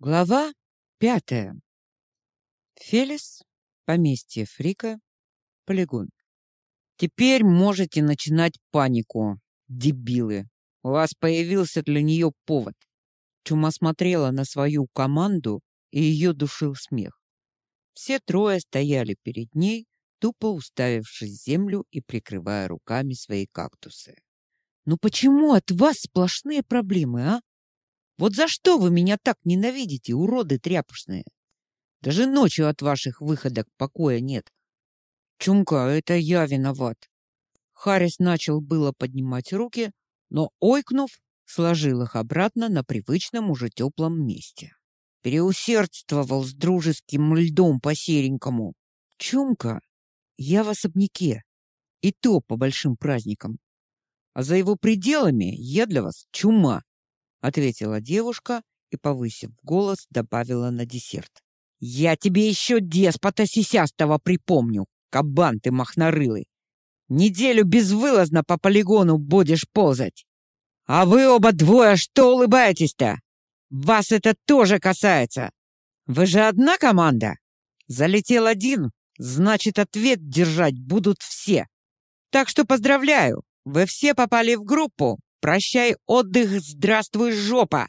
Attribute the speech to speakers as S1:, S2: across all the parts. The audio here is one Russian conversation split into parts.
S1: Глава пятая. Фелис, поместье Фрика, полигон. Теперь можете начинать панику, дебилы. У вас появился для нее повод. Чума смотрела на свою команду, и ее душил смех. Все трое стояли перед ней, тупо уставившись в землю и прикрывая руками свои кактусы. «Ну почему от вас сплошные проблемы, а? Вот за что вы меня так ненавидите, уроды тряпушные? Даже ночью от ваших выходок покоя нет. Чумка, это я виноват. Харрис начал было поднимать руки, но, ойкнув, сложил их обратно на привычном уже теплом месте. Переусердствовал с дружеским льдом по-серенькому. Чумка, я в особняке, и то по большим праздникам. А за его пределами я для вас чума ответила девушка и, повысив голос, добавила на десерт. «Я тебе еще деспота сисястого припомню, кабан ты махнорылый. Неделю безвылазно по полигону будешь ползать. А вы оба двое что улыбаетесь-то? Вас это тоже касается. Вы же одна команда. Залетел один, значит, ответ держать будут все. Так что поздравляю, вы все попали в группу, Прощай отдых, здравствуй, жопа!»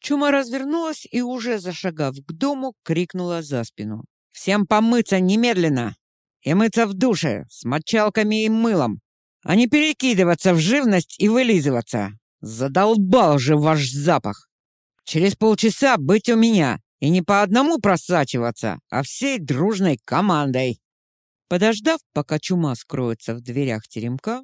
S1: Чума развернулась и, уже зашагав к дому, крикнула за спину. «Всем помыться немедленно! И мыться в душе с мочалками и мылом, а не перекидываться в живность и вылизываться! Задолбал же ваш запах! Через полчаса быть у меня и не по одному просачиваться, а всей дружной командой!» Подождав, пока чума скроется в дверях теремка,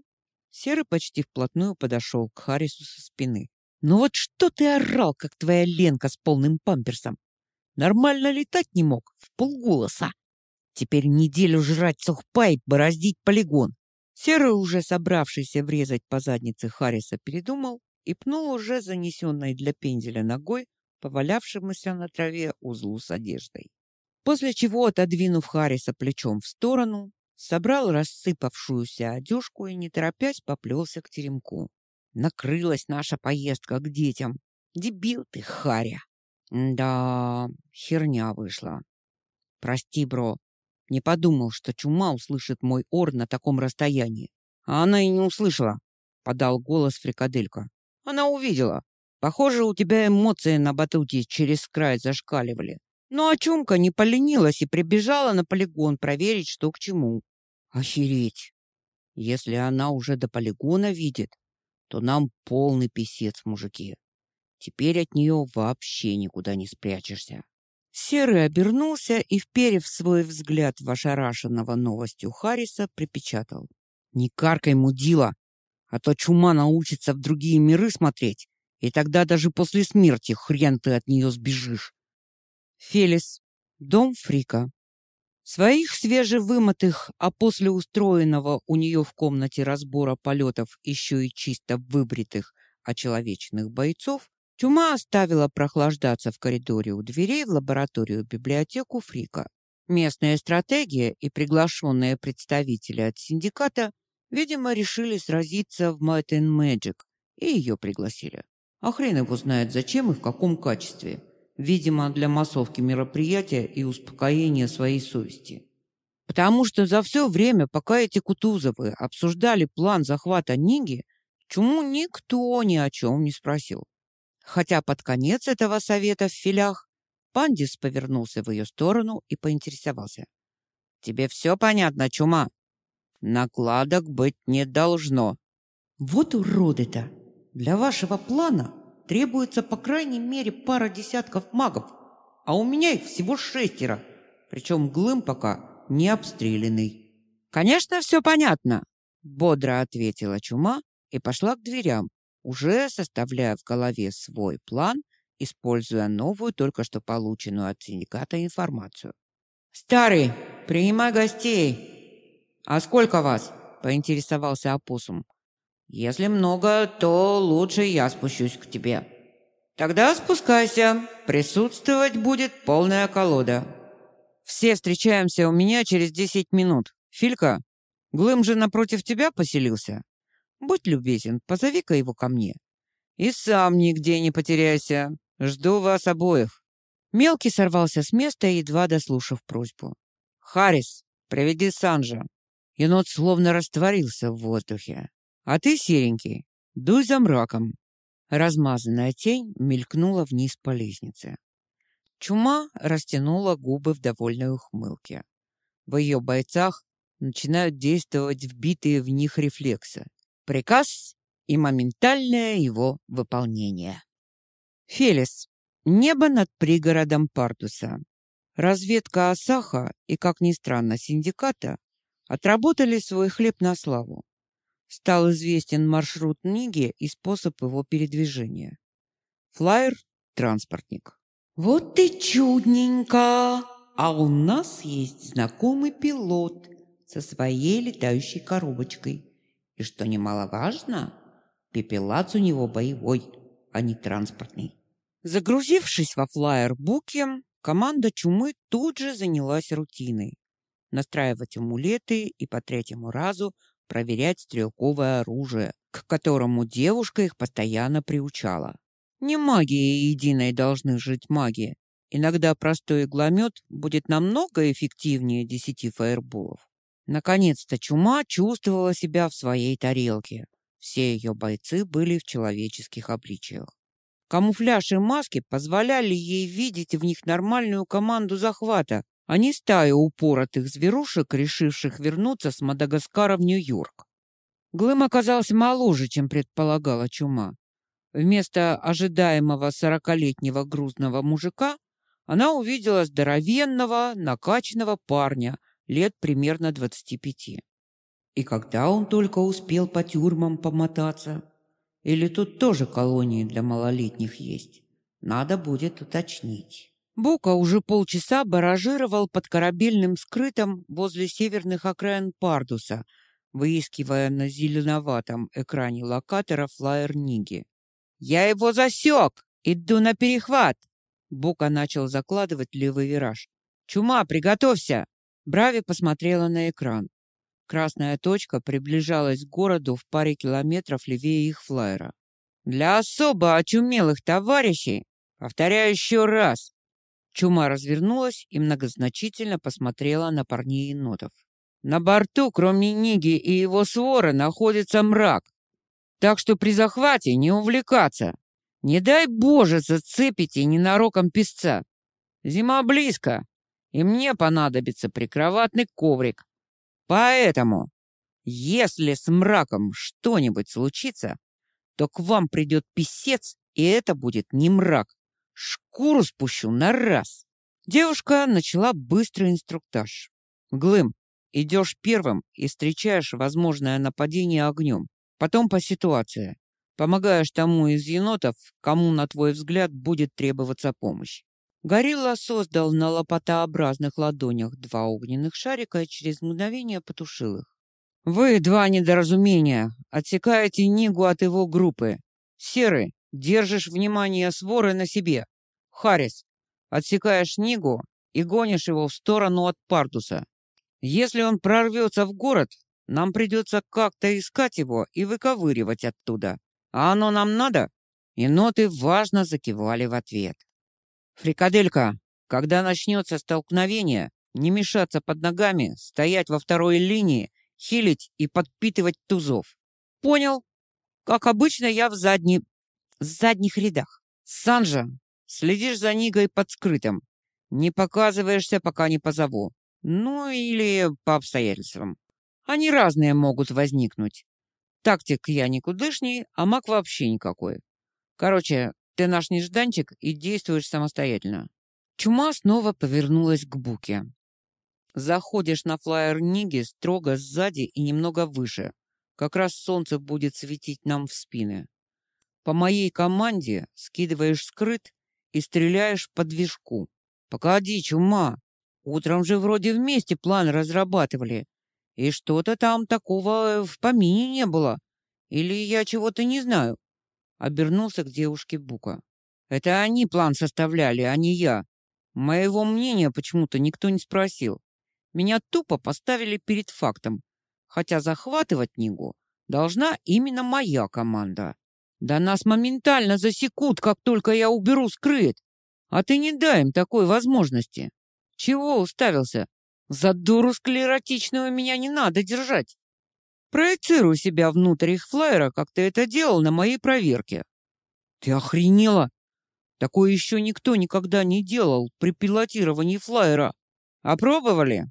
S1: Серый почти вплотную подошел к Харрису со спины. «Ну вот что ты орал, как твоя Ленка с полным памперсом? Нормально летать не мог, в полголоса. Теперь неделю жрать сухпай и бороздить полигон». Серый, уже собравшийся врезать по заднице Харриса, передумал и пнул уже занесенной для пенделя ногой повалявшемуся на траве узлу с одеждой. После чего, отодвинув Харриса плечом в сторону, собрал рассыпавшуюся одежку и, не торопясь, поплелся к теремку. Накрылась наша поездка к детям. Дебил ты, Харя. Да, херня вышла. Прости, бро. Не подумал, что чума услышит мой ор на таком расстоянии. А она и не услышала, подал голос фрикаделька. Она увидела. Похоже, у тебя эмоции на батуте через край зашкаливали. Ну, Чумка не поленилась и прибежала на полигон проверить, что к чему. Охереть! Если она уже до полигона видит, то нам полный писец, мужики. Теперь от нее вообще никуда не спрячешься. Серый обернулся и, вперев свой взгляд в ошарашенного новостью Харриса, припечатал. «Не каркай, мудила, а то чума научится в другие миры смотреть, и тогда даже после смерти хрен ты от нее сбежишь». Фелис. Дом Фрика. Своих свежевымытых, а после устроенного у нее в комнате разбора полетов еще и чисто выбритых, очеловеченных бойцов, Чума оставила прохлаждаться в коридоре у дверей в лабораторию библиотеку Фрика. Местная стратегия и приглашенные представители от синдиката, видимо, решили сразиться в Might and Magic и ее пригласили. А хрен его знает, зачем и в каком качестве видимо, для массовки мероприятия и успокоения своей совести. Потому что за все время, пока эти Кутузовы обсуждали план захвата Ниги, Чуму никто ни о чем не спросил. Хотя под конец этого совета в филях Пандис повернулся в ее сторону и поинтересовался. «Тебе все понятно, Чума? Накладок быть не должно». «Вот уроды-то! Для вашего плана требуется по крайней мере пара десятков магов, а у меня их всего шестеро, причем Глым пока не обстрелянный. «Конечно, все понятно», — бодро ответила Чума и пошла к дверям, уже составляя в голове свой план, используя новую, только что полученную от синдиката информацию. «Старый, принимай гостей!» «А сколько вас?» — поинтересовался опоссум. Если много, то лучше я спущусь к тебе. Тогда спускайся. Присутствовать будет полная колода. Все встречаемся у меня через десять минут. Филька, Глым же напротив тебя поселился. Будь любезен, позови-ка его ко мне. И сам нигде не потеряйся. Жду вас обоих. Мелкий сорвался с места, едва дослушав просьбу. «Харрис, приведи Санжа!» Енот словно растворился в воздухе. «А ты, серенький, дуй за мраком!» Размазанная тень мелькнула вниз по лестнице. Чума растянула губы в довольной ухмылке. В ее бойцах начинают действовать вбитые в них рефлексы. Приказ и моментальное его выполнение. Фелис. Небо над пригородом Пардуса. Разведка Асаха и, как ни странно, синдиката отработали свой хлеб на славу. Стал известен маршрут Ниги и способ его передвижения. Флайер – транспортник. «Вот ты чудненько! А у нас есть знакомый пилот со своей летающей коробочкой. И что немаловажно, пепелац у него боевой, а не транспортный». Загрузившись во флайер Буки, команда Чумы тут же занялась рутиной. Настраивать амулеты и по третьему разу проверять стрелковое оружие, к которому девушка их постоянно приучала. Не магией единой должны жить маги. Иногда простой игломет будет намного эффективнее десяти фаерболов. Наконец-то чума чувствовала себя в своей тарелке. Все ее бойцы были в человеческих обличиях. Камуфляж и маски позволяли ей видеть в них нормальную команду захвата, а не стаю упоротых зверушек, решивших вернуться с Мадагаскара в Нью-Йорк. Глым оказался моложе, чем предполагала чума. Вместо ожидаемого сорокалетнего грузного мужика она увидела здоровенного, накачанного парня лет примерно двадцати пяти. И когда он только успел по тюрьмам помотаться, или тут тоже колонии для малолетних есть? Надо будет уточнить. Бука уже полчаса баражировал под корабельным скрытом возле северных окраин Пардуса, выискивая на зеленоватом экране локатора флайер Ниги. «Я его засек! Иду на перехват!» Бука начал закладывать левый вираж. «Чума, приготовься!» Брави посмотрела на экран. Красная точка приближалась к городу в паре километров левее их флайера. «Для особо очумелых товарищей, повторяю еще раз!» Чума развернулась и многозначительно посмотрела на парней енотов. «На борту, кроме Ниги и его свора, находится мрак. Так что при захвате не увлекаться. Не дай Боже зацепите ненароком песца. Зима близко, и мне понадобится прикроватный коврик, Поэтому, если с мраком что-нибудь случится, то к вам придет писец, и это будет не мрак. Шкуру спущу на раз. Девушка начала быстрый инструктаж. Глым, идешь первым и встречаешь возможное нападение огнем. Потом по ситуации. Помогаешь тому из енотов, кому, на твой взгляд, будет требоваться помощь. Горилла создал на лопатообразных ладонях два огненных шарика и через мгновение потушил их. «Вы, два недоразумения, отсекаете Нигу от его группы. Серый, держишь внимание своры на себе. Харрис, отсекаешь Нигу и гонишь его в сторону от Пардуса. Если он прорвется в город, нам придется как-то искать его и выковыривать оттуда. А оно нам надо?» И ноты важно закивали в ответ. «Фрикаделька, когда начнется столкновение, не мешаться под ногами, стоять во второй линии, хилить и подпитывать тузов. Понял? Как обычно, я в задней... в задних рядах. Санжа, следишь за Нигой под скрытым. Не показываешься, пока не позову. Ну, или по обстоятельствам. Они разные могут возникнуть. Тактик я никудышний, а маг вообще никакой. Короче, ты наш нежданчик и действуешь самостоятельно. Чума снова повернулась к Буке. Заходишь на флайер Ниги строго сзади и немного выше. Как раз солнце будет светить нам в спины. По моей команде скидываешь скрыт и стреляешь по движку. Погоди, чума. Утром же вроде вместе план разрабатывали. И что-то там такого в помине не было. Или я чего-то не знаю обернулся к девушке Бука. Это они план составляли, а не я. Моего мнения почему-то никто не спросил. Меня тупо поставили перед фактом, хотя захватывать Нигу должна именно моя команда. Да нас моментально засекут, как только я уберу скрыт. А ты не дай им такой возможности. Чего уставился? За дуру склеротичную меня не надо держать. Проецируй себя внутрь их флайера, как ты это делал на моей проверке. Ты охренела? Такое еще никто никогда не делал при пилотировании флайера. Опробовали?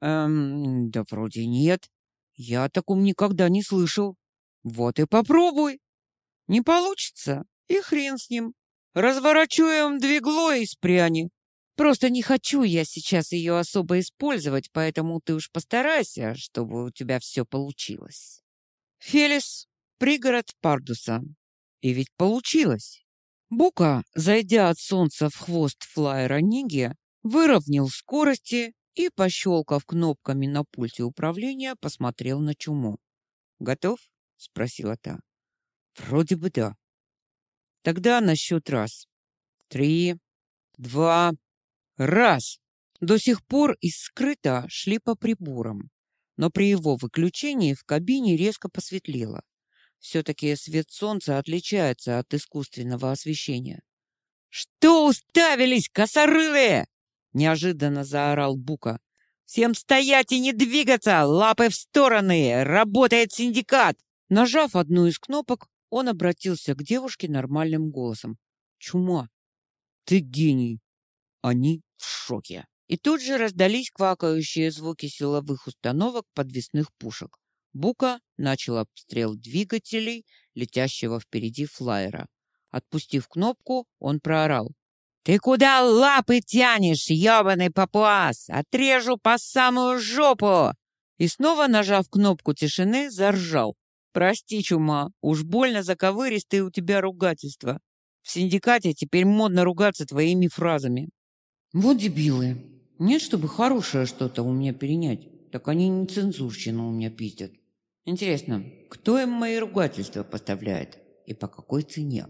S1: Эм, да вроде нет. Я о таком никогда не слышал. Вот и попробуй. Не получится, и хрен с ним. Разворачиваем двигло и спряни. Просто не хочу я сейчас ее особо использовать, поэтому ты уж постарайся, чтобы у тебя все получилось. Фелис, пригород Пардуса. И ведь получилось. Бука, зайдя от солнца в хвост флайера Ниги, выровнял скорости и, пощелкав кнопками на пульте управления, посмотрел на чуму. «Готов?» — спросила та. «Вроде бы да». «Тогда на счет раз. Три, два, раз!» До сих пор из скрыта шли по приборам, но при его выключении в кабине резко посветлело. Все-таки свет солнца отличается от искусственного освещения. «Что уставились, косорылые?» Неожиданно заорал Бука. «Всем стоять и не двигаться! Лапы в стороны! Работает синдикат!» Нажав одну из кнопок, он обратился к девушке нормальным голосом. «Чума! Ты гений!» Они в шоке. И тут же раздались квакающие звуки силовых установок подвесных пушек. Бука начал обстрел двигателей, летящего впереди флайера. Отпустив кнопку, он проорал. «Ты куда лапы тянешь, ебаный папуас? Отрежу по самую жопу!» И снова, нажав кнопку тишины, заржал. «Прости, чума, уж больно заковыристые у тебя ругательства. В синдикате теперь модно ругаться твоими фразами». «Вот дебилы. Нет, чтобы хорошее что-то у меня перенять. Так они нецензурщину у меня пиздят. Интересно, кто им мои ругательства поставляет и по какой цене?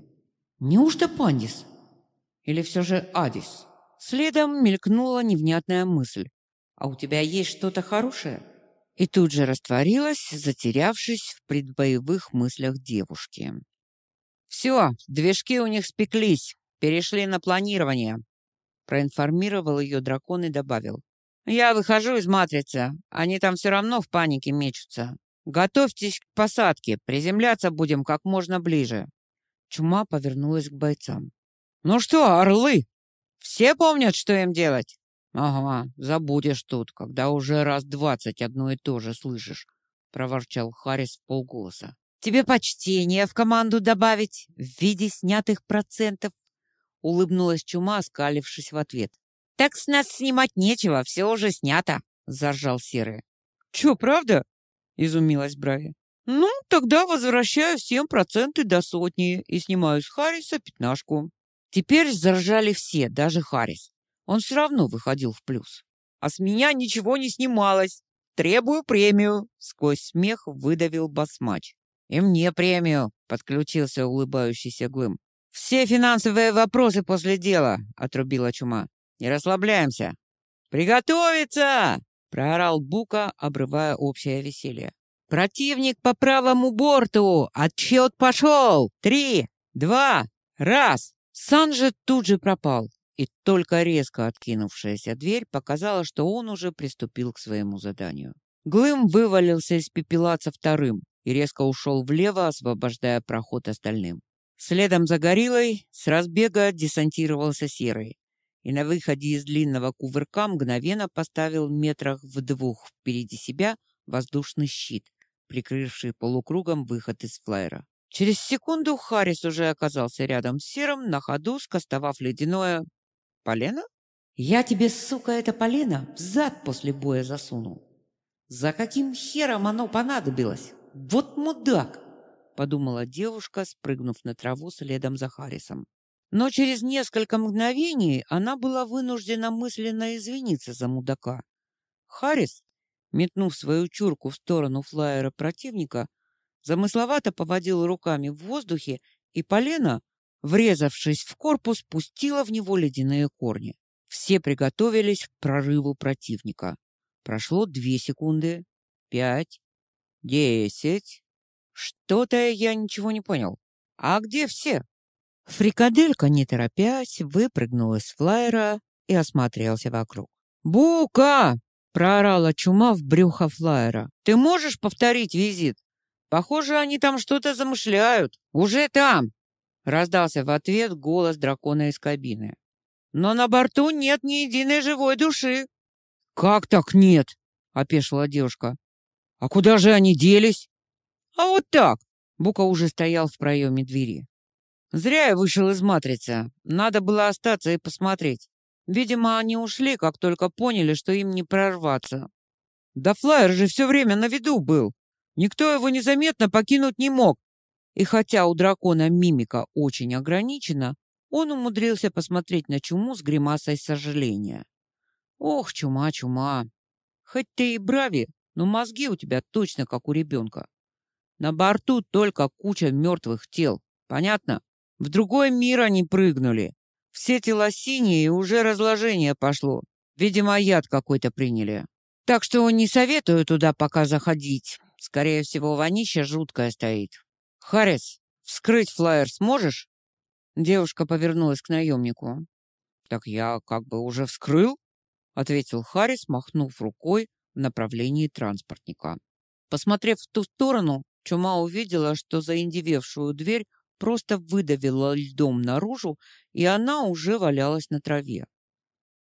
S1: Неужто Пандис?» Или все же Адис? Следом мелькнула невнятная мысль. «А у тебя есть что-то хорошее?» И тут же растворилась, затерявшись в предбоевых мыслях девушки. «Все, движки у них спеклись, перешли на планирование», проинформировал ее дракон и добавил. «Я выхожу из матрицы, они там все равно в панике мечутся. Готовьтесь к посадке, приземляться будем как можно ближе». Чума повернулась к бойцам. «Ну что, орлы, все помнят, что им делать?» «Ага, забудешь тут, когда уже раз двадцать одно и то же слышишь», — проворчал Харрис в полголоса. «Тебе почтение в команду добавить в виде снятых процентов?» — улыбнулась Чума, скалившись в ответ. «Так с нас снимать нечего, все уже снято», — заржал Серый. «Чё, правда?» — изумилась Брави. «Ну, тогда возвращаю всем проценты до сотни и снимаю с Харриса пятнашку». Теперь заржали все, даже Харрис. Он все равно выходил в плюс. А с меня ничего не снималось. Требую премию, сквозь смех выдавил басмач. И мне премию, подключился улыбающийся Глым. Все финансовые вопросы после дела, отрубила чума. Не расслабляемся. Приготовиться! проорал Бука, обрывая общее веселье. Противник по правому борту! Отчет пошел! Три, два, раз! Сан же тут же пропал, и только резко откинувшаяся дверь показала, что он уже приступил к своему заданию. Глым вывалился из пепелаца вторым и резко ушел влево, освобождая проход остальным. Следом за гориллой с разбега десантировался Серый и на выходе из длинного кувырка мгновенно поставил метрах в двух впереди себя воздушный щит, прикрывший полукругом выход из флайера. Через секунду Харрис уже оказался рядом с Серым, на ходу скостовав ледяное... «Полено?» «Я тебе, сука, это полено в зад после боя засунул. За каким хером оно понадобилось? Вот мудак!» Подумала девушка, спрыгнув на траву следом за Харрисом. Но через несколько мгновений она была вынуждена мысленно извиниться за мудака. Харрис, метнув свою чурку в сторону флайера противника, замысловато поводил руками в воздухе, и полено, врезавшись в корпус, пустило в него ледяные корни. Все приготовились к прорыву противника. Прошло две секунды, пять, десять. Что-то я ничего не понял. А где все? Фрикаделька, не торопясь, выпрыгнул из флайера и осмотрелся вокруг. «Бука!» — проорала чума в брюхо флайера. «Ты можешь повторить визит? Похоже, они там что-то замышляют. Уже там!» Раздался в ответ голос дракона из кабины. «Но на борту нет ни единой живой души!» «Как так нет?» — опешила девушка. «А куда же они делись?» «А вот так!» — Бука уже стоял в проеме двери. «Зря я вышел из матрицы. Надо было остаться и посмотреть. Видимо, они ушли, как только поняли, что им не прорваться. Да флайер же все время на виду был. Никто его незаметно покинуть не мог. И хотя у дракона мимика очень ограничена, он умудрился посмотреть на чуму с гримасой сожаления. Ох, чума, чума. Хоть ты и брави, но мозги у тебя точно как у ребенка. На борту только куча мертвых тел. Понятно? В другой мир они прыгнули. Все тела синие, и уже разложение пошло. Видимо, яд какой-то приняли. Так что не советую туда пока заходить. Скорее всего, вонища жуткая стоит. Харрис, вскрыть флаер сможешь? Девушка повернулась к наемнику. Так я как бы уже вскрыл, ответил Харрис, махнув рукой в направлении транспортника. Посмотрев в ту сторону, Чума увидела, что заиндевевшую дверь просто выдавила льдом наружу, и она уже валялась на траве.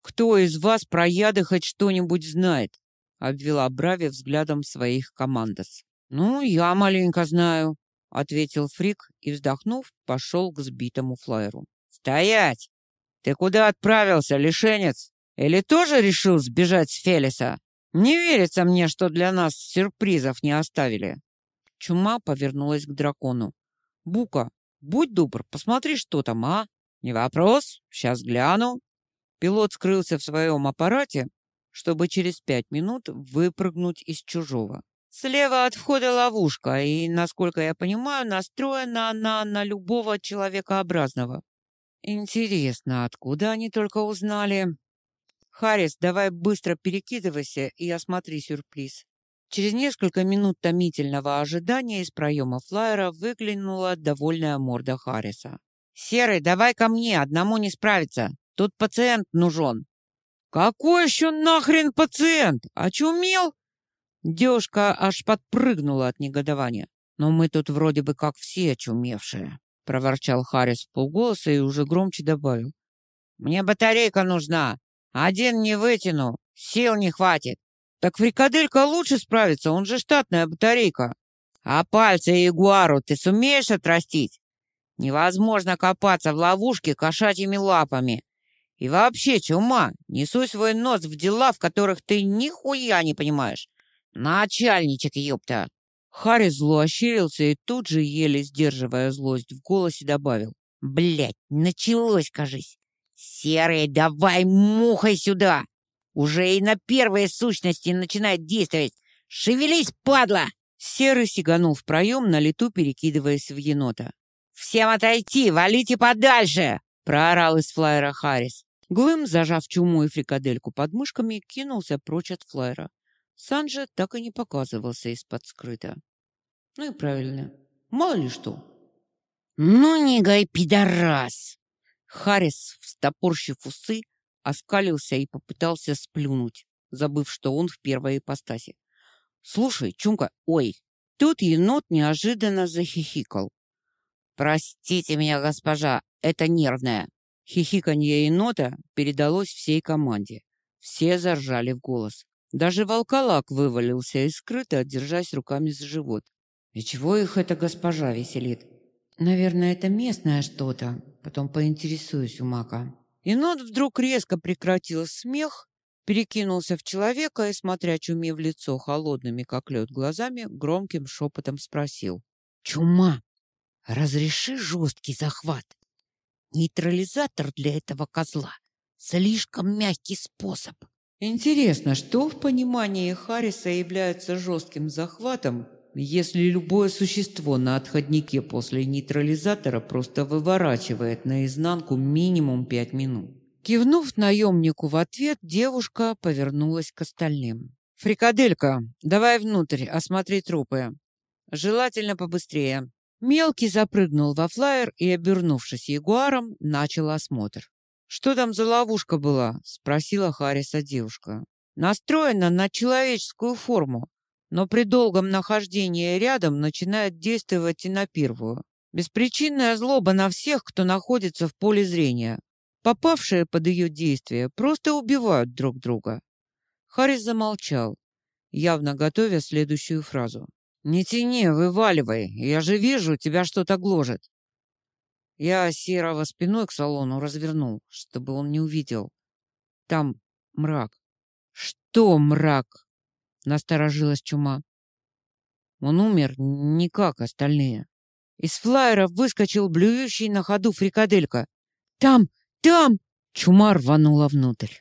S1: «Кто из вас про яды хоть что-нибудь знает?» — обвела Брави взглядом своих командос. «Ну, я маленько знаю», — ответил Фрик и, вздохнув, пошел к сбитому флайеру. «Стоять! Ты куда отправился, лишенец? Или тоже решил сбежать с Фелиса? Не верится мне, что для нас сюрпризов не оставили». Чума повернулась к дракону. «Бука, будь добр, посмотри, что там, а?» «Не вопрос, сейчас гляну». Пилот скрылся в своем аппарате, чтобы через пять минут выпрыгнуть из чужого. Слева от входа ловушка, и, насколько я понимаю, настроена она на любого человекообразного. Интересно, откуда они только узнали? Харрис, давай быстро перекидывайся и осмотри сюрприз. Через несколько минут томительного ожидания из проема флайера выглянула довольная морда Харриса. «Серый, давай ко мне, одному не справиться. Тут пациент нужен». «Какой еще нахрен пациент? Очумел?» Девушка аж подпрыгнула от негодования. «Но мы тут вроде бы как все очумевшие», — проворчал Харрис в полголоса и уже громче добавил. «Мне батарейка нужна. Один не вытяну. Сил не хватит». «Так фрикаделька лучше справится, он же штатная батарейка». «А пальцы ягуару ты сумеешь отрастить?» Невозможно копаться в ловушке кошачьими лапами. И вообще, чума, несу свой нос в дела, в которых ты нихуя не понимаешь. Начальничек, ёпта!» Харри зло ощерился и тут же, еле сдерживая злость в голосе, добавил. «Блядь, началось, кажись. Серый, давай мухой сюда! Уже и на первые сущности начинает действовать. Шевелись, падла!» Серый сиганул в проем, на лету перекидываясь в енота. «Всем отойти! Валите подальше!» — проорал из флайера Харрис. Глым, зажав чуму и фрикадельку под мышками, кинулся прочь от флайера. Санджа так и не показывался из-под скрыта. Ну и правильно. Мало ли что. «Ну не гай, пидорас!» Харрис, встопорщив усы, оскалился и попытался сплюнуть, забыв, что он в первой ипостаси. «Слушай, Чумка, ой!» Тут енот неожиданно захихикал. «Простите меня, госпожа, это нервное». Хихиканье енота передалось всей команде. Все заржали в голос. Даже волколак вывалился из скрыта, держась руками за живот. «И чего их эта госпожа веселит?» «Наверное, это местное что-то. Потом поинтересуюсь у Мака». Енот вдруг резко прекратил смех, перекинулся в человека и, смотря чуме в лицо холодными, как лед, глазами, громким шепотом спросил. «Чума, Разреши жесткий захват. Нейтрализатор для этого козла слишком мягкий способ. Интересно, что в понимании Харриса является жестким захватом, если любое существо на отходнике после нейтрализатора просто выворачивает наизнанку минимум пять минут? Кивнув наемнику в ответ, девушка повернулась к остальным. «Фрикаделька, давай внутрь, осмотри трупы. Желательно побыстрее. Мелкий запрыгнул во флайер и, обернувшись ягуаром, начал осмотр. «Что там за ловушка была?» — спросила Харриса девушка. «Настроена на человеческую форму, но при долгом нахождении рядом начинает действовать и на первую. Беспричинная злоба на всех, кто находится в поле зрения. Попавшие под ее действие просто убивают друг друга». Харрис замолчал, явно готовя следующую фразу. «Не тяни, вываливай, я же вижу, тебя что-то гложет». Я Серого спиной к салону развернул, чтобы он не увидел. Там мрак. «Что мрак?» — насторожилась чума. Он умер не как остальные. Из флайера выскочил блюющий на ходу фрикаделька. «Там! Там!» Чума рванула внутрь.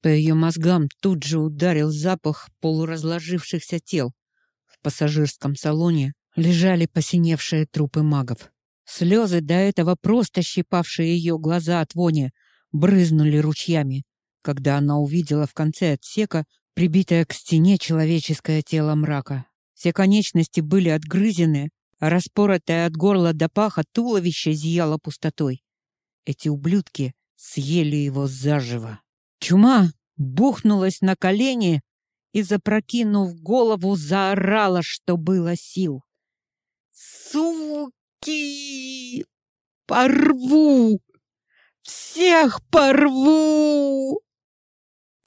S1: По ее мозгам тут же ударил запах полуразложившихся тел. В пассажирском салоне лежали посиневшие трупы магов. Слезы, до этого просто щипавшие ее глаза от вони, брызнули ручьями, когда она увидела в конце отсека прибитое к стене человеческое тело мрака. Все конечности были отгрызены, а распоротое от горла до паха туловище зияло пустотой. Эти ублюдки съели его заживо. Чума бухнулась на колени и, запрокинув голову, заорала, что было сил. «Суки! Порву! Всех порву!»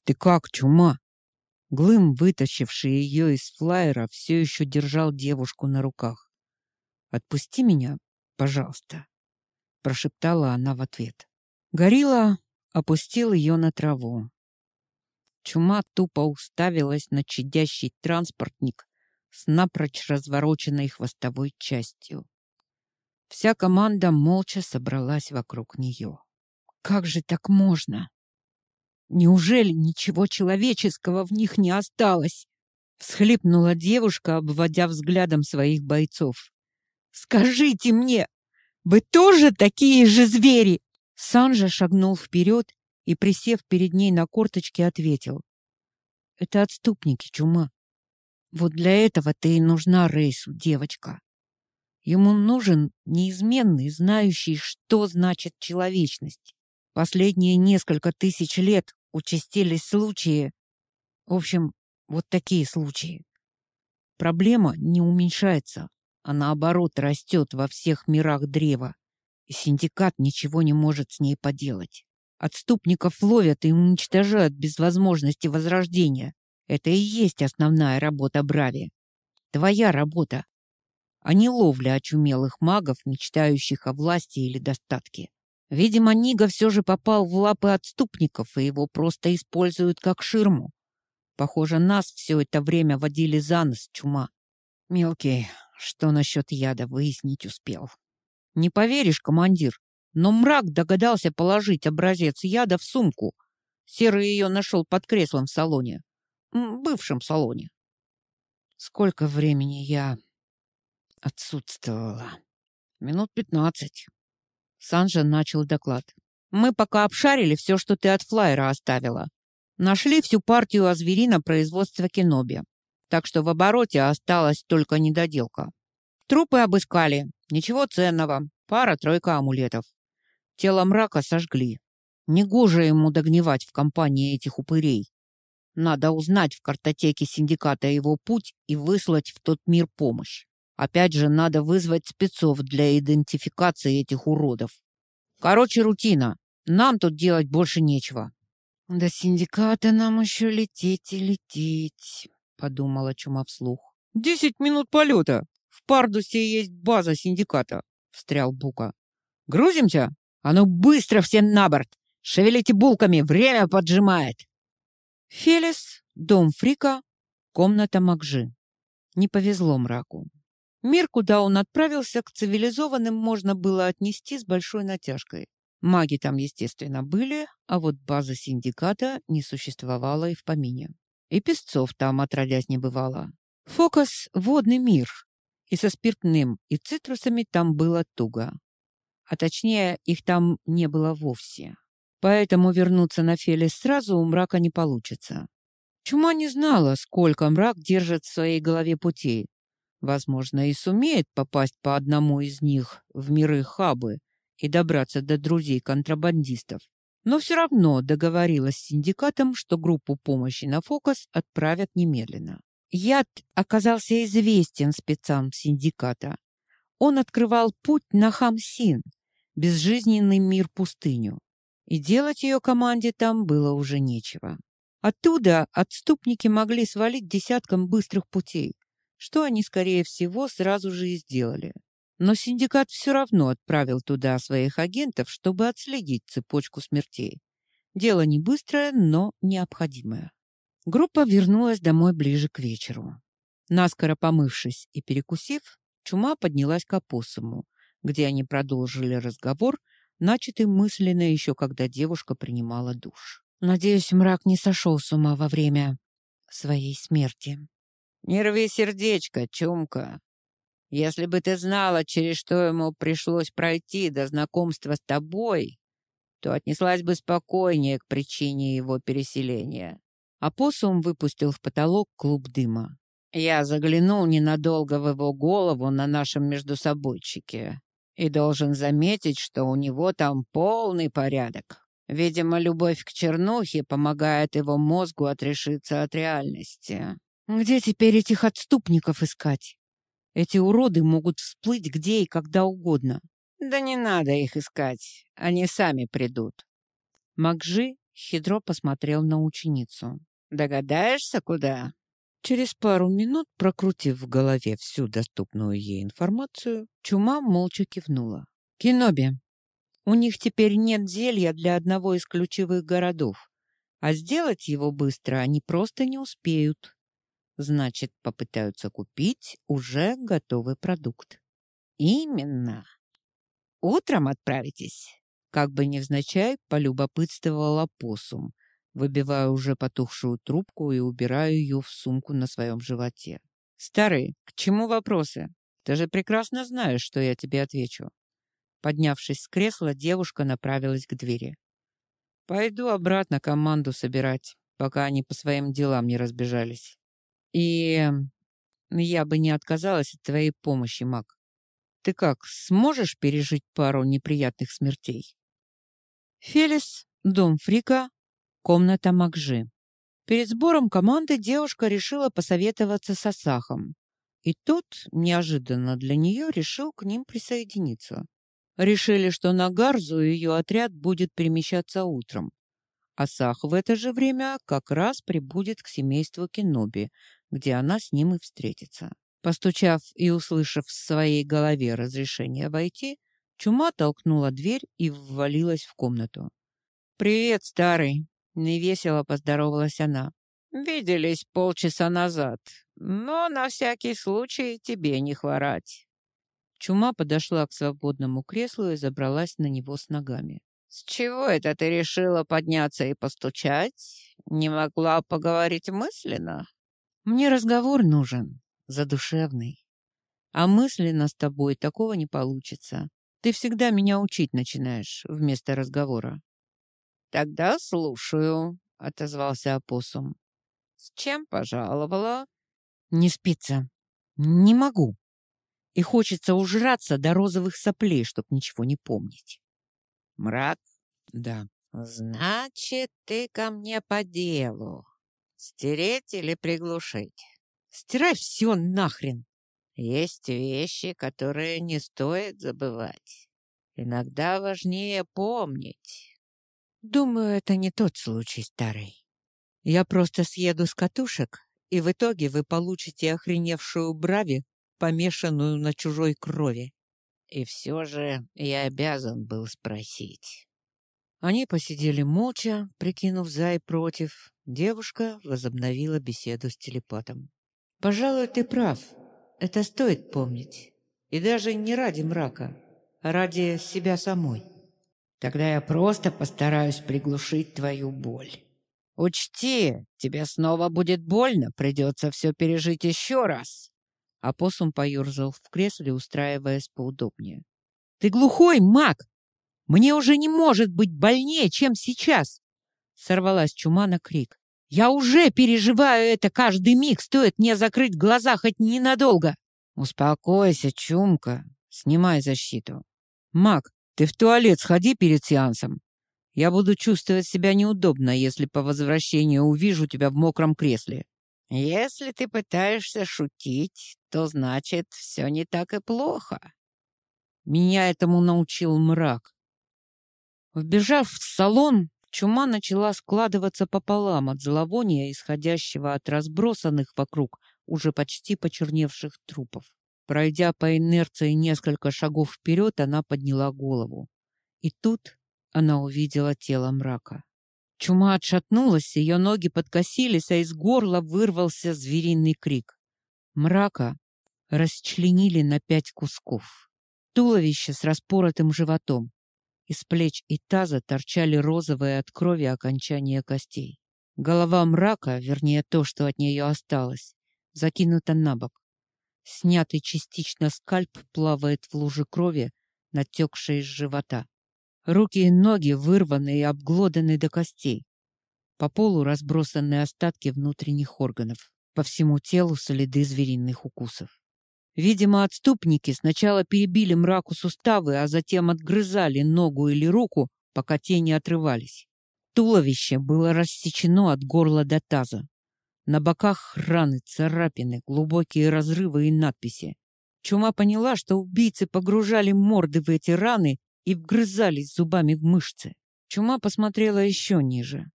S1: «Ты как, чума?» Глым, вытащивший ее из флайера, все еще держал девушку на руках. «Отпусти меня, пожалуйста», — прошептала она в ответ. Горилла опустил ее на траву. Чума тупо уставилась на чадящий транспортник с напрочь развороченной хвостовой частью. Вся команда молча собралась вокруг нее. «Как же так можно? Неужели ничего человеческого в них не осталось?» Всхлипнула девушка, обводя взглядом своих бойцов. «Скажите мне, вы тоже такие же звери?» Санжа шагнул вперед и, присев перед ней на корточки, ответил. «Это отступники, чума. Вот для этого ты и нужна Рейсу, девочка. Ему нужен неизменный, знающий, что значит человечность. Последние несколько тысяч лет участились случаи. В общем, вот такие случаи. Проблема не уменьшается, а наоборот растет во всех мирах древа и синдикат ничего не может с ней поделать. Отступников ловят и уничтожают без возможности возрождения. Это и есть основная работа Брави. Твоя работа, а не ловля очумелых магов, мечтающих о власти или достатке. Видимо, Нига все же попал в лапы отступников, и его просто используют как ширму. Похоже, нас все это время водили за нос чума. Мелкий, что насчет яда, выяснить успел. Не поверишь, командир, но мрак догадался положить образец яда в сумку. Серый ее нашел под креслом в салоне. Бывшем салоне. Сколько времени я отсутствовала? Минут пятнадцать. Санжа начал доклад. Мы пока обшарили все, что ты от флайера оставила. Нашли всю партию озверина производства Киноби. Так что в обороте осталась только недоделка. Трупы обыскали. Ничего ценного. Пара-тройка амулетов. Тело мрака сожгли. Негоже ему догнивать в компании этих упырей. Надо узнать в картотеке синдиката его путь и выслать в тот мир помощь. Опять же, надо вызвать спецов для идентификации этих уродов. Короче, рутина. Нам тут делать больше нечего. До синдиката нам еще лететь и лететь, подумала Чума вслух. Десять минут полета. В Пардусе есть база синдиката, встрял Бука. Грузимся? А ну быстро все на борт! Шевелите булками, время поджимает. Фелис, дом Фрика, комната Макжи. Не повезло мраку. Мир, куда он отправился, к цивилизованным можно было отнести с большой натяжкой. Маги там, естественно, были, а вот база синдиката не существовала и в помине. И песцов там отродясь не бывало. Фокус — водный мир, и со спиртным и цитрусами там было туго. А точнее, их там не было вовсе. Поэтому вернуться на Фелис сразу у мрака не получится. Чума не знала, сколько мрак держит в своей голове путей, Возможно, и сумеет попасть по одному из них в миры Хабы и добраться до друзей-контрабандистов. Но все равно договорилась с синдикатом, что группу помощи на фокус отправят немедленно. Яд оказался известен спецам синдиката. Он открывал путь на Хамсин, безжизненный мир-пустыню, и делать ее команде там было уже нечего. Оттуда отступники могли свалить десятком быстрых путей, что они, скорее всего, сразу же и сделали. Но синдикат все равно отправил туда своих агентов, чтобы отследить цепочку смертей. Дело не быстрое, но необходимое. Группа вернулась домой ближе к вечеру. Наскоро помывшись и перекусив, Чума поднялась к опоссуму, где они продолжили разговор, начатый мысленно еще когда девушка принимала душ. Надеюсь, мрак не сошел с ума во время своей смерти.
S2: Не рви сердечко, Чумка. Если бы ты знала, через что ему пришлось пройти до знакомства с тобой, то отнеслась бы спокойнее к причине его переселения.
S1: Апоссум выпустил в потолок клуб дыма.
S2: Я заглянул ненадолго в его голову на нашем междусобойчике и должен заметить, что у него там полный порядок. Видимо, любовь к чернухе помогает его мозгу отрешиться от реальности.
S1: Где теперь этих отступников искать? Эти уроды могут всплыть где и когда угодно.
S2: Да не надо их искать, они сами придут.
S1: Макжи хитро посмотрел на ученицу.
S2: Догадаешься, куда?
S1: Через пару минут, прокрутив в голове всю доступную ей информацию, Чума молча кивнула. Киноби, у них теперь нет зелья для одного из ключевых городов, а сделать его быстро они просто не успеют. Значит, попытаются купить уже готовый продукт.
S2: Именно. Утром отправитесь?
S1: Как бы невзначай полюбопытствовал опоссум, выбивая уже потухшую трубку и убирая ее в сумку на своем животе. «Старый, к чему вопросы? Ты же прекрасно знаешь, что я тебе отвечу. Поднявшись с кресла, девушка направилась к двери. «Пойду обратно команду собирать, пока они по своим делам не разбежались. И я бы не отказалась от твоей помощи, маг. Ты как, сможешь пережить пару неприятных смертей?» Фелис, дом Фрика, комната Макжи. Перед сбором команды девушка решила посоветоваться с Асахом. И тот, неожиданно для нее, решил к ним присоединиться. Решили, что на Гарзу ее отряд будет перемещаться утром. А Сах в это же время как раз прибудет к семейству Кеноби, где она с ним и встретится. Постучав и услышав в своей голове разрешение войти, Чума толкнула дверь и ввалилась в комнату. «Привет, старый!» — невесело поздоровалась она.
S2: «Виделись полчаса назад, но на всякий случай тебе не хворать».
S1: Чума подошла к свободному креслу и забралась на него с ногами.
S2: «С чего это ты решила подняться и постучать? Не могла поговорить мысленно?»
S1: «Мне разговор нужен, задушевный. А мысленно с тобой такого не получится. Ты всегда меня учить начинаешь вместо разговора».
S2: «Тогда слушаю», — отозвался опоссум. «С чем пожаловала?»
S1: «Не спится. Не могу и хочется ужраться до розовых соплей, чтоб ничего не помнить.
S2: Мрак?
S1: Да.
S2: Значит, ты ко мне по делу. Стереть или приглушить?
S1: Стирай все нахрен.
S2: Есть вещи, которые не стоит забывать. Иногда важнее помнить.
S1: Думаю, это не тот случай, старый. Я просто съеду с катушек, и в итоге вы получите охреневшую брави помешанную на чужой крови.
S2: И все же я обязан был спросить.
S1: Они посидели молча, прикинув за и против. Девушка возобновила беседу с телепатом. «Пожалуй, ты прав. Это стоит помнить. И даже не ради мрака, а ради себя самой.
S2: Тогда я просто постараюсь приглушить твою боль. Учти, тебе снова будет больно, придется все пережить еще раз.
S1: Апоссум поерзал в кресле, устраиваясь поудобнее. «Ты глухой, маг! Мне уже не может быть больнее, чем сейчас!» Сорвалась чума на крик. «Я уже переживаю это каждый миг, стоит мне закрыть глаза хоть ненадолго!»
S2: Успокойся, чумка. Снимай защиту.
S1: Мак, ты в туалет сходи перед сеансом. Я буду чувствовать себя неудобно, если по возвращению увижу тебя в мокром кресле.
S2: Если ты пытаешься шутить, то значит, все не так и плохо.
S1: Меня этому научил мрак. Вбежав в салон, чума начала складываться пополам от зловония, исходящего от разбросанных вокруг уже почти почерневших трупов. Пройдя по инерции несколько шагов вперед, она подняла голову. И тут она увидела тело мрака. Чума отшатнулась, ее ноги подкосились, а из горла вырвался звериный крик. Мрака расчленили на пять кусков. Туловище с распоротым животом. Из плеч и таза торчали розовые от крови окончания костей. Голова мрака, вернее то, что от нее осталось, закинута на бок. Снятый частично скальп плавает в луже крови, натекшей из живота. Руки и ноги вырваны и обглоданы до костей. По полу разбросаны остатки внутренних органов. По всему телу следы звериных укусов. Видимо, отступники сначала перебили мраку суставы, а затем отгрызали ногу или руку, пока те не отрывались. Туловище было рассечено от горла до таза. На боках раны, царапины, глубокие разрывы и надписи. Чума поняла, что убийцы погружали морды в эти раны и вгрызались зубами в мышцы. Чума посмотрела еще ниже.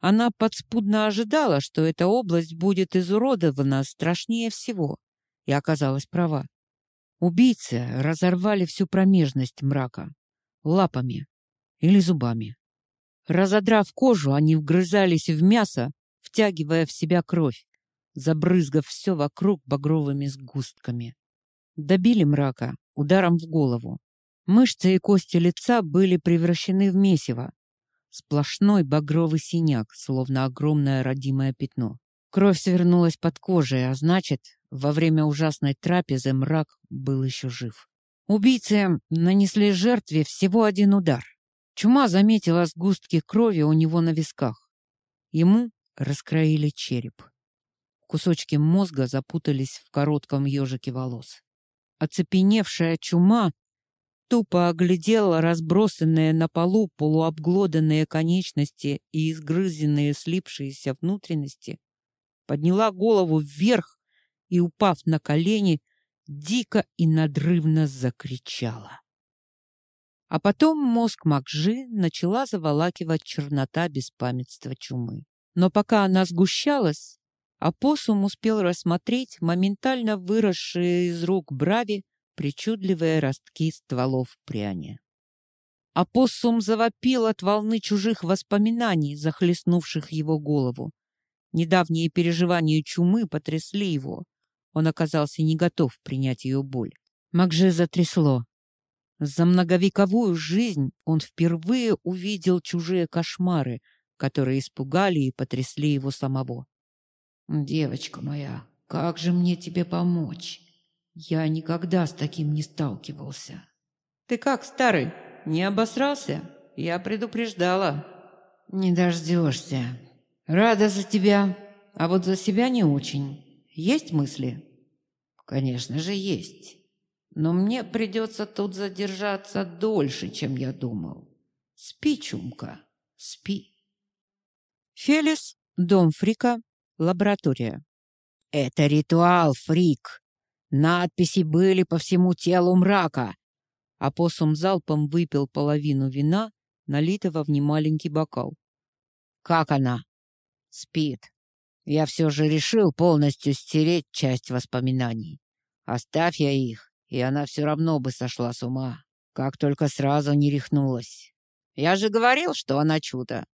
S1: Она подспудно ожидала, что эта область будет изуродована страшнее всего, и оказалась права. Убийцы разорвали всю промежность мрака лапами или зубами. Разодрав кожу, они вгрызались в мясо, втягивая в себя кровь, забрызгав все вокруг багровыми сгустками. Добили мрака ударом в голову. Мышцы и кости лица были превращены в месиво. Сплошной багровый синяк, словно огромное родимое пятно. Кровь свернулась под кожей, а значит, во время ужасной трапезы мрак был еще жив. Убийцы нанесли жертве всего один удар. Чума заметила сгустки крови у него на висках. Ему раскроили череп. Кусочки мозга запутались в коротком ежике волос. Оцепеневшая чума тупо оглядела разбросанные на полу полуобглоданные конечности и изгрызенные слипшиеся внутренности, подняла голову вверх и, упав на колени, дико и надрывно закричала. А потом мозг Макжи начала заволакивать чернота беспамятства чумы. Но пока она сгущалась, Апоссум успел рассмотреть моментально выросшие из рук Брави причудливые ростки стволов пряни. Апоссум завопил от волны чужих воспоминаний, захлестнувших его голову. Недавние переживания чумы потрясли его. Он оказался не готов принять ее боль. Макже затрясло. За многовековую жизнь он впервые увидел чужие кошмары, которые испугали и потрясли его самого. «Девочка моя, как же мне тебе помочь?» Я никогда с таким не сталкивался. Ты как, старый, не обосрался? Я предупреждала. Не дождешься. Рада за тебя, а вот за себя не очень. Есть мысли? Конечно же, есть. Но мне придется тут задержаться дольше, чем я думал. Спи, чумка, спи. Фелис, дом Фрика, лаборатория. Это ритуал, Фрик. Надписи были по всему телу мрака. Апоссум залпом выпил половину вина, налитого в немаленький бокал. «Как она?» «Спит. Я все же решил полностью стереть часть воспоминаний. Оставь я их, и она все равно бы сошла с ума, как только сразу не рехнулась. Я же говорил, что она чудо.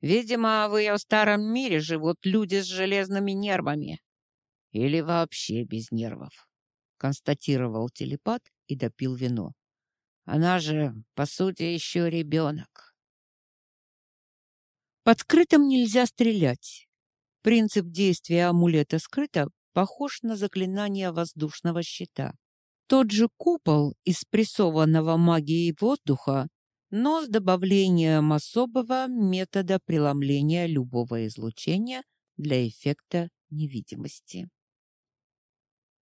S1: Видимо, в ее старом мире живут люди с железными нервами. Или вообще без нервов констатировал телепат и допил вино. Она же, по сути, еще ребенок. Под скрытым нельзя стрелять. Принцип действия амулета скрыто похож на заклинание воздушного щита. Тот же купол из спрессованного магией воздуха, но с добавлением особого метода преломления любого излучения для эффекта невидимости.